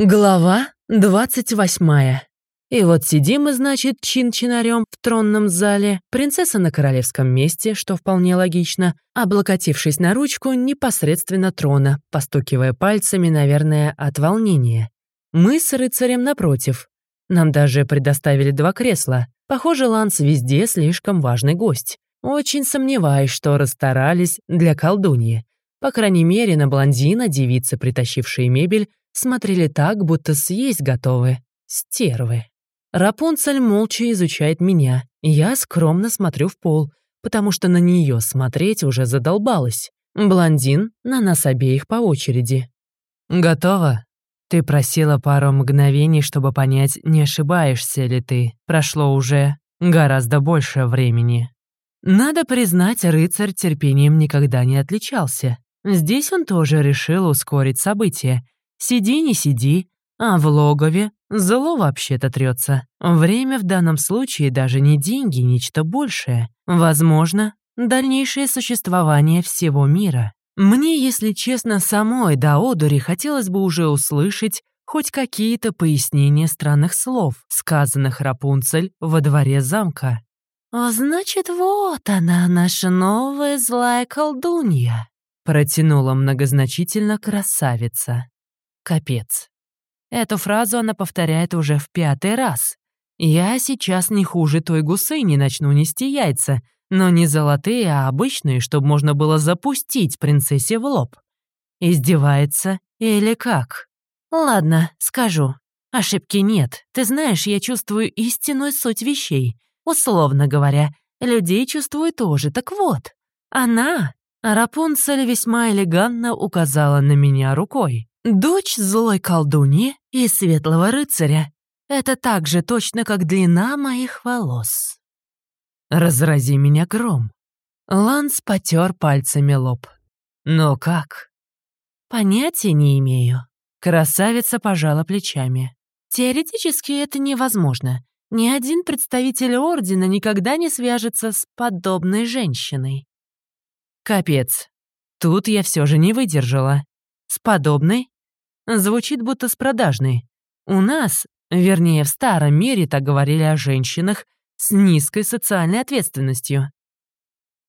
Глава двадцать восьмая. И вот сидим мы, значит, чин-чинарем в тронном зале, принцесса на королевском месте, что вполне логично, облокотившись на ручку непосредственно трона, постукивая пальцами, наверное, от волнения. Мы с рыцарем напротив. Нам даже предоставили два кресла. Похоже, Ланс везде слишком важный гость. Очень сомневаюсь, что расстарались для колдуньи. По крайней мере, на блондина девицы, притащившие мебель, смотрели так, будто съесть готовы. Стервы. Рапунцель молча изучает меня. Я скромно смотрю в пол, потому что на нее смотреть уже задолбалась. Блондин на нас обеих по очереди. «Готово?» Ты просила пару мгновений, чтобы понять, не ошибаешься ли ты. Прошло уже гораздо больше времени. Надо признать, рыцарь терпением никогда не отличался. Здесь он тоже решил ускорить события Сиди, не сиди, а в логове зло вообще-то трется. Время в данном случае даже не деньги, нечто большее. Возможно, дальнейшее существование всего мира. Мне, если честно, самой до одури хотелось бы уже услышать хоть какие-то пояснения странных слов, сказанных Рапунцель во дворе замка. «А значит, вот она, наша новая злая колдунья», протянула многозначительно красавица. Капец. Эту фразу она повторяет уже в пятый раз. Я сейчас не хуже той гусы не начну нести яйца, но не золотые, а обычные, чтобы можно было запустить принцессе в лоб. Издевается или как? Ладно, скажу. Ошибки нет. Ты знаешь, я чувствую истинную суть вещей. Условно говоря, людей чувствую тоже. Так вот, она, Рапунцель весьма элегантно указала на меня рукой. Дочь злой колдуньи и светлого рыцаря. Это так же точно, как длина моих волос. Разрази меня гром. Ланс потер пальцами лоб. Но как? Понятия не имею. Красавица пожала плечами. Теоретически это невозможно. Ни один представитель Ордена никогда не свяжется с подобной женщиной. Капец. Тут я все же не выдержала. С подобной? Звучит будто с продажной. У нас, вернее, в старом мире так говорили о женщинах с низкой социальной ответственностью.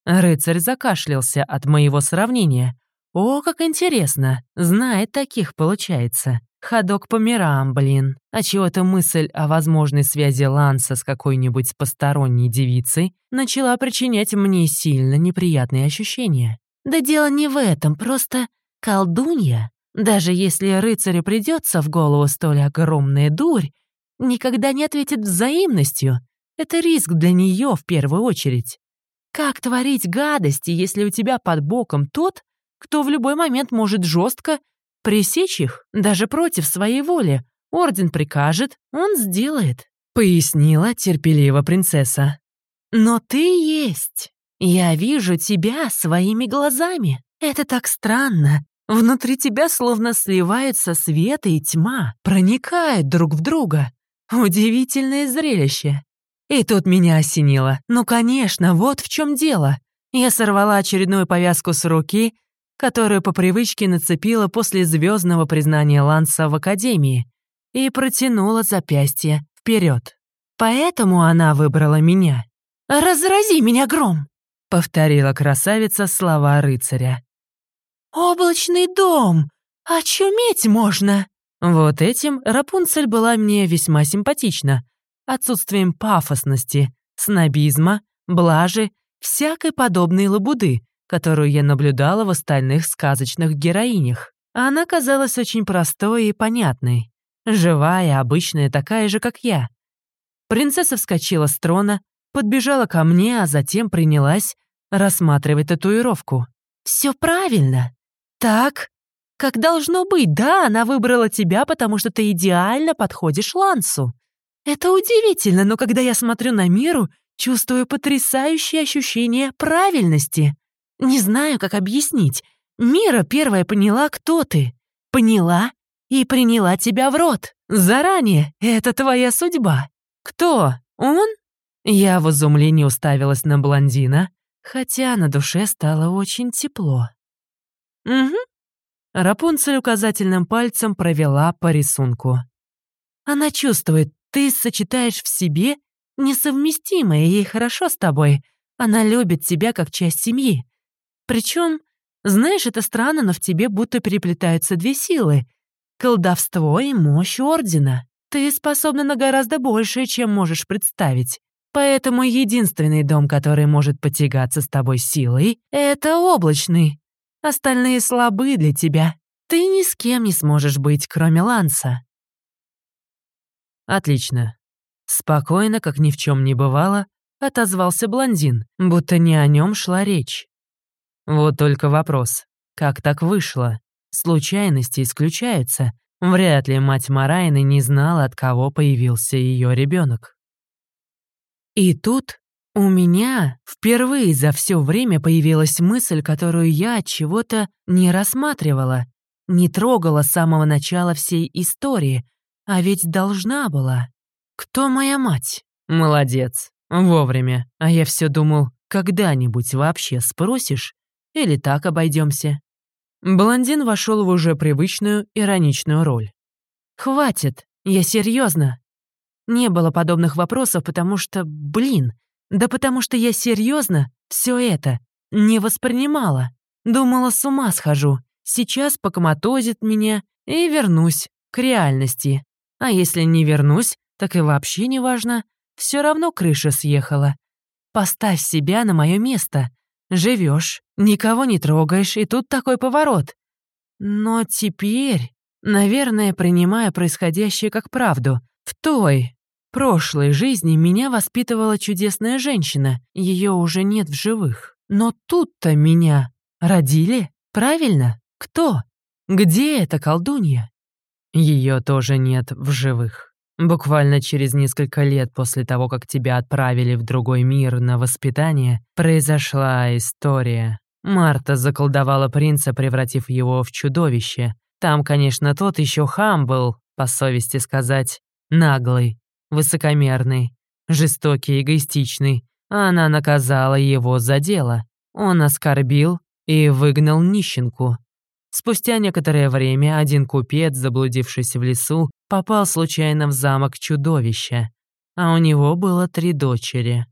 Рыцарь закашлялся от моего сравнения. О, как интересно, знает таких, получается. Ходок по мирам, блин. А чего-то мысль о возможной связи Ланса с какой-нибудь посторонней девицей начала причинять мне сильно неприятные ощущения. Да дело не в этом, просто Колдунья, даже если рыцарю придется в голову столь огромная дурь, никогда не ответит взаимностью. Это риск для нее в первую очередь. Как творить гадости, если у тебя под боком тот, кто в любой момент может жестко пресечь их, даже против своей воли? Орден прикажет, он сделает», — пояснила терпеливо принцесса. «Но ты есть. Я вижу тебя своими глазами. Это так странно. Внутри тебя словно сливаются свет и тьма, проникают друг в друга. Удивительное зрелище. И тут меня осенило. Ну, конечно, вот в чем дело. Я сорвала очередную повязку с руки, которую по привычке нацепила после звездного признания Ланса в Академии, и протянула запястье вперед. Поэтому она выбрала меня. «Разрази меня, гром!» — повторила красавица слова рыцаря. «Облачный дом! Очуметь можно!» Вот этим Рапунцель была мне весьма симпатична. Отсутствием пафосности, снобизма, блажи, всякой подобной лабуды, которую я наблюдала в остальных сказочных героинях. Она казалась очень простой и понятной. Живая, обычная, такая же, как я. Принцесса вскочила с трона, подбежала ко мне, а затем принялась рассматривать татуировку. «Все правильно. «Так, как должно быть, да, она выбрала тебя, потому что ты идеально подходишь Лансу. Это удивительно, но когда я смотрю на миру, чувствую потрясающее ощущение правильности. Не знаю, как объяснить. Мира первая поняла, кто ты. Поняла и приняла тебя в рот. Заранее. Это твоя судьба. Кто? Он? Я в изумлении уставилась на блондина, хотя на душе стало очень тепло. «Угу. Рапунцель указательным пальцем провела по рисунку. Она чувствует, ты сочетаешь в себе несовместимое, ей хорошо с тобой. Она любит тебя как часть семьи. Причем, знаешь, это странно, но в тебе будто переплетаются две силы — колдовство и мощь Ордена. Ты способна на гораздо большее, чем можешь представить. Поэтому единственный дом, который может потягаться с тобой силой, — это облачный. Остальные слабы для тебя. Ты ни с кем не сможешь быть, кроме Ланса». «Отлично». Спокойно, как ни в чем не бывало, отозвался блондин, будто не о нем шла речь. Вот только вопрос, как так вышло? Случайности исключаются. Вряд ли мать Марайны не знала, от кого появился ее ребенок. И тут у меня впервые за все время появилась мысль, которую я от чего-то не рассматривала, не трогала с самого начала всей истории, а ведь должна была. Кто моя мать? Молодец, вовремя. А я все думал, когда-нибудь вообще спросишь? Или так обойдемся? Блондин вошел в уже привычную ироничную роль. «Хватит, я серьезно. Не было подобных вопросов, потому что, блин, да потому что я серьезно все это не воспринимала. Думала, с ума схожу. Сейчас покоматозит меня и вернусь к реальности. А если не вернусь, так и вообще не важно. Все равно крыша съехала. Поставь себя на мое место. Живешь, никого не трогаешь, и тут такой поворот. Но теперь, наверное, принимая происходящее как правду, в той, прошлой жизни меня воспитывала чудесная женщина, ее уже нет в живых. Но тут-то меня родили, правильно? Кто? Где эта колдунья? Ее тоже нет в живых. Буквально через несколько лет после того, как тебя отправили в другой мир на воспитание, произошла история. Марта заколдовала принца, превратив его в чудовище. Там, конечно, тот еще хам был, по совести сказать, наглый высокомерный, жестокий, эгоистичный. Она наказала его за дело. Он оскорбил и выгнал нищенку. Спустя некоторое время один купец, заблудившись в лесу, попал случайно в замок чудовища, а у него было три дочери.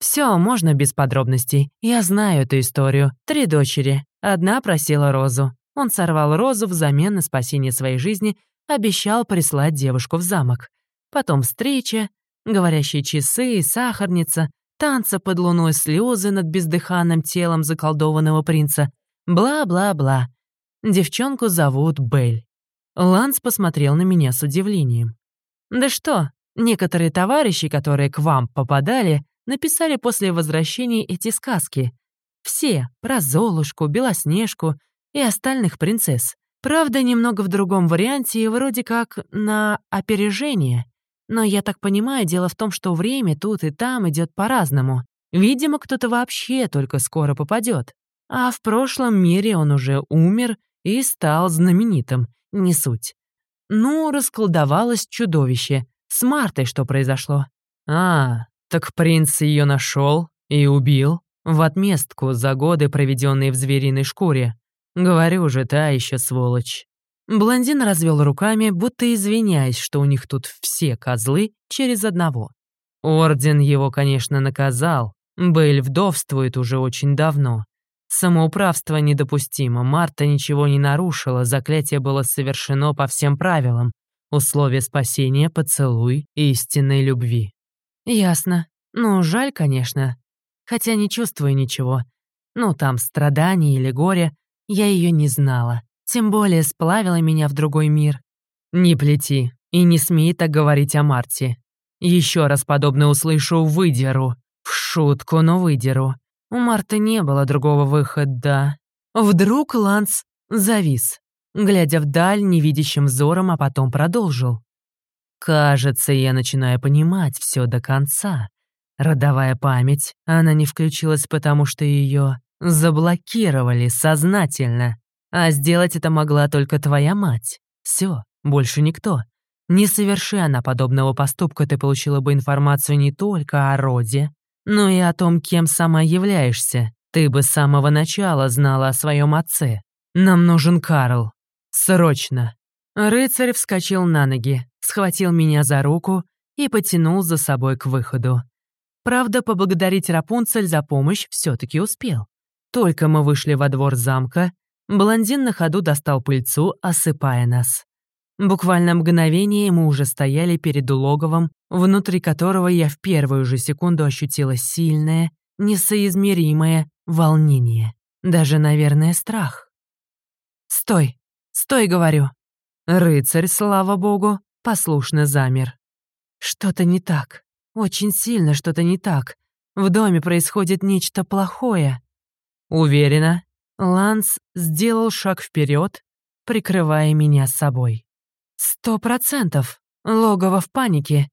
Все, можно без подробностей. Я знаю эту историю. Три дочери. Одна просила розу. Он сорвал розу взамен на спасение своей жизни, обещал прислать девушку в замок. Потом встреча, говорящие часы, сахарница, танца под луной слезы над бездыханным телом заколдованного принца. Бла-бла-бла. Девчонку зовут Бель. Ланс посмотрел на меня с удивлением. «Да что, некоторые товарищи, которые к вам попадали, написали после возвращения эти сказки. Все, про Золушку, Белоснежку и остальных принцесс. Правда, немного в другом варианте и вроде как на опережение. Но я так понимаю, дело в том, что время тут и там идет по-разному. Видимо, кто-то вообще только скоро попадет. А в прошлом мире он уже умер и стал знаменитым. Не суть. Ну, расколдовалось чудовище. С Мартой что произошло? А, так принц ее нашел и убил в отместку за годы, проведенные в звериной шкуре. Говорю же, та еще сволочь. Блондин развел руками, будто извиняясь, что у них тут все козлы через одного. Орден его, конечно, наказал. Бэйль вдовствует уже очень давно. Самоуправство недопустимо, Марта ничего не нарушила, заклятие было совершено по всем правилам. Условие спасения — поцелуй истинной любви. Ясно. Ну, жаль, конечно. Хотя не чувствую ничего. Ну, там страдания или горе, я ее не знала. Тем более сплавила меня в другой мир. Не плети и не смей так говорить о Марте. Еще раз подобное услышу, выдеру. В шутку, но выдеру. У Марты не было другого выхода. Вдруг Ланс завис, глядя вдаль невидящим взором, а потом продолжил. «Кажется, я начинаю понимать все до конца. Родовая память, она не включилась, потому что ее заблокировали сознательно. А сделать это могла только твоя мать. Все, больше никто. Не соверши она подобного поступка, ты получила бы информацию не только о роде, но и о том, кем сама являешься. Ты бы с самого начала знала о своем отце. Нам нужен Карл. Срочно!» Рыцарь вскочил на ноги, схватил меня за руку и потянул за собой к выходу. Правда, поблагодарить Рапунцель за помощь все таки успел. Только мы вышли во двор замка, блондин на ходу достал пыльцу, осыпая нас. Буквально мгновение мы уже стояли перед логовом, внутри которого я в первую же секунду ощутила сильное, несоизмеримое волнение. Даже, наверное, страх. «Стой! Стой!» — говорю. Рыцарь, слава богу, послушно замер. Что-то не так. Очень сильно что-то не так. В доме происходит нечто плохое. Уверена, Ланс сделал шаг вперед, прикрывая меня собой. Сто процентов. Логово в панике.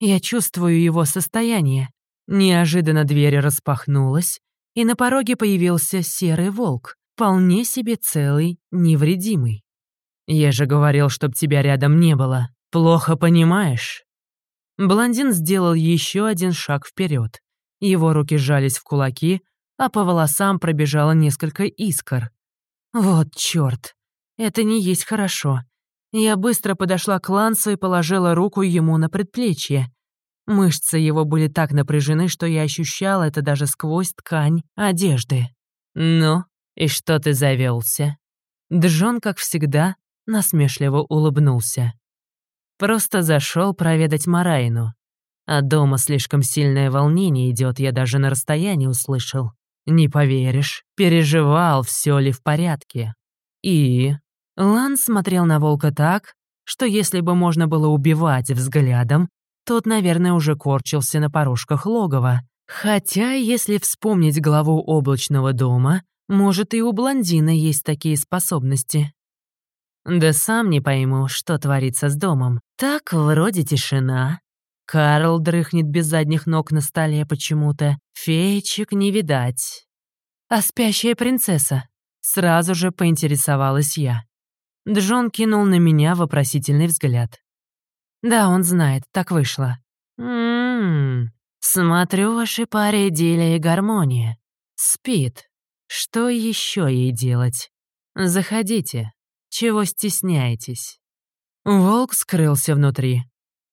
Я чувствую его состояние. Неожиданно дверь распахнулась, и на пороге появился серый волк, вполне себе целый, невредимый. «Я же говорил, чтоб тебя рядом не было. Плохо понимаешь?» Блондин сделал еще один шаг вперед. Его руки сжались в кулаки, а по волосам пробежало несколько искр. Вот чёрт, это не есть хорошо. Я быстро подошла к Лансу и положила руку ему на предплечье. Мышцы его были так напряжены, что я ощущала это даже сквозь ткань одежды. «Ну, и что ты завелся? Джон, как всегда, насмешливо улыбнулся. Просто зашел проведать Марайну. А дома слишком сильное волнение идет, я даже на расстоянии услышал. Не поверишь, переживал, все ли в порядке. И... Лан смотрел на волка так, что если бы можно было убивать взглядом, тот, наверное, уже корчился на порожках логова. Хотя, если вспомнить главу облачного дома, может, и у блондина есть такие способности. Да сам не пойму, что творится с домом. Так, вроде тишина. Карл дрыхнет без задних ног на столе почему-то. Феечек не видать. А спящая принцесса? Сразу же поинтересовалась я. Джон кинул на меня вопросительный взгляд. Да, он знает, так вышло. Ммм, смотрю, вашей паре идиллия и гармония. Спит. Что еще ей делать? Заходите. Чего стесняетесь?» Волк скрылся внутри.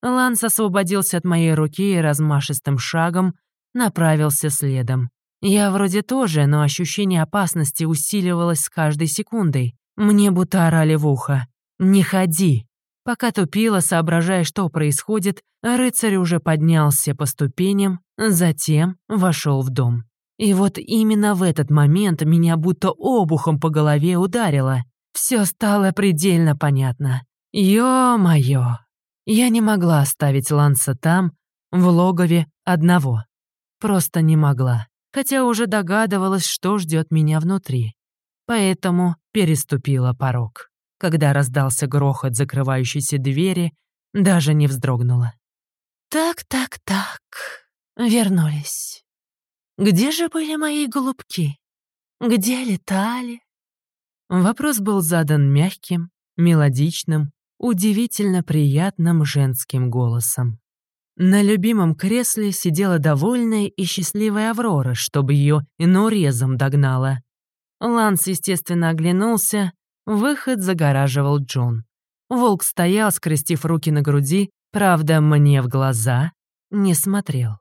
Ланс освободился от моей руки и размашистым шагом направился следом. Я вроде тоже, но ощущение опасности усиливалось с каждой секундой. Мне будто орали в ухо. «Не ходи!» Пока тупила, соображая, что происходит, рыцарь уже поднялся по ступеням, затем вошел в дом. И вот именно в этот момент меня будто обухом по голове ударило. Все стало предельно понятно. Ё-моё! Я не могла оставить Ланса там, в логове, одного. Просто не могла. Хотя уже догадывалась, что ждет меня внутри. Поэтому переступила порог. Когда раздался грохот закрывающейся двери, даже не вздрогнула. «Так, так, так. Вернулись. Где же были мои голубки? Где летали?» Вопрос был задан мягким, мелодичным, удивительно приятным женским голосом. На любимом кресле сидела довольная и счастливая Аврора, чтобы ее инорезом догнала. Ланс, естественно, оглянулся, выход загораживал Джон. Волк стоял, скрестив руки на груди, правда, мне в глаза не смотрел.